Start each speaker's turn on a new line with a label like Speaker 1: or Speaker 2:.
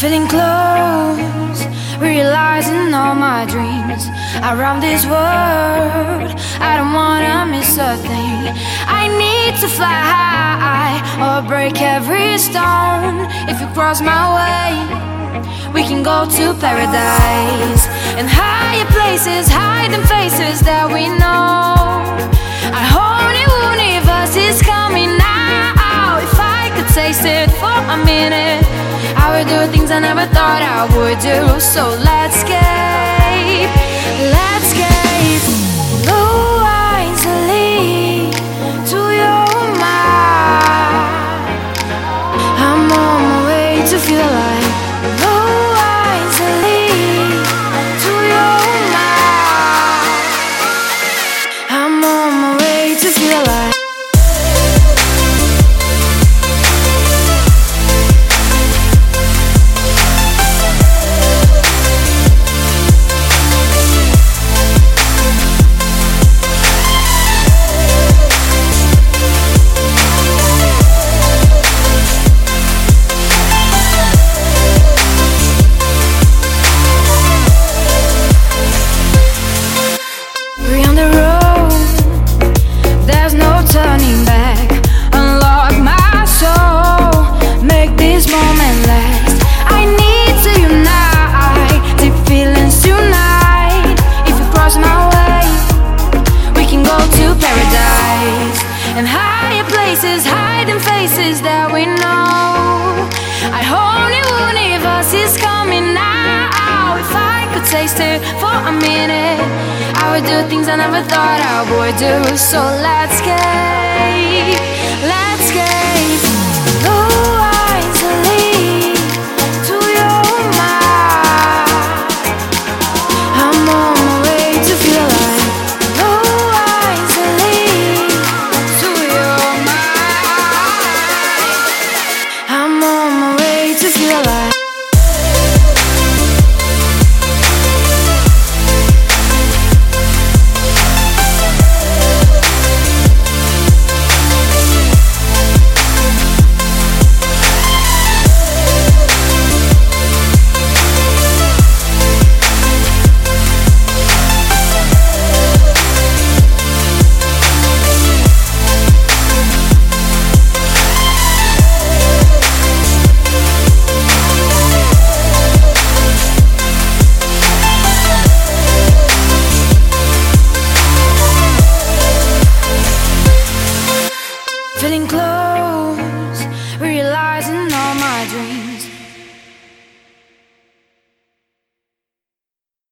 Speaker 1: Feeling close, realizing all my dreams around this world. I don't wanna miss a thing. I need to fly high or break every stone. If you cross my way, we can go to paradise and higher places, hiding faces that we know. A whole new universe is coming now. If I could taste it for a minute, I would do things I never thought I would do. So let's escape, let's escape. Blue eyes lead to your mind. I'm on my way to feel alive. Know. A whole universe is coming now. If I could taste it for a minute, I would do things I never thought I would do. So let's escape, way close, realizing all my dreams